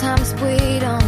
Sometimes we don't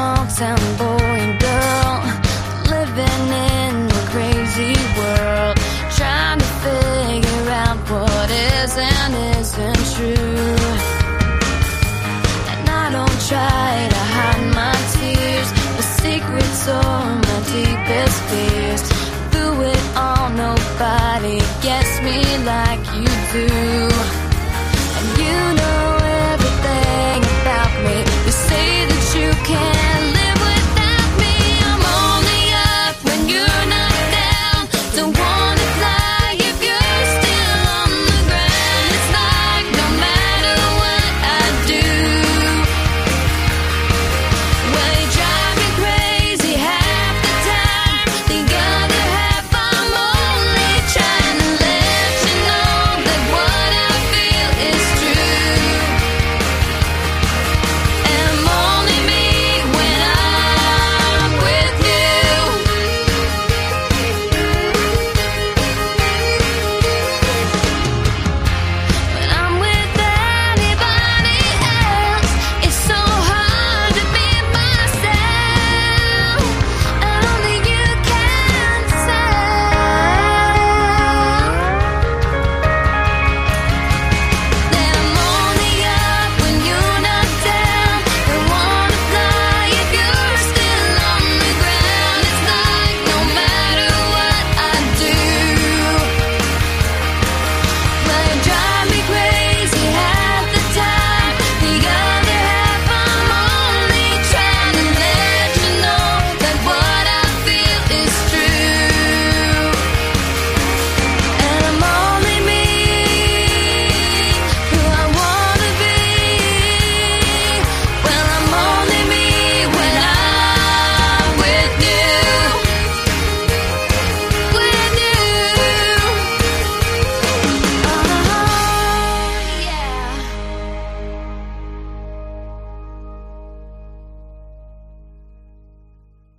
Small town boy and girl living in a crazy world, trying to figure out what is and isn't true. And I don't try to hide my tears, my secrets or my deepest fears. Through it all, nobody gets me like you do.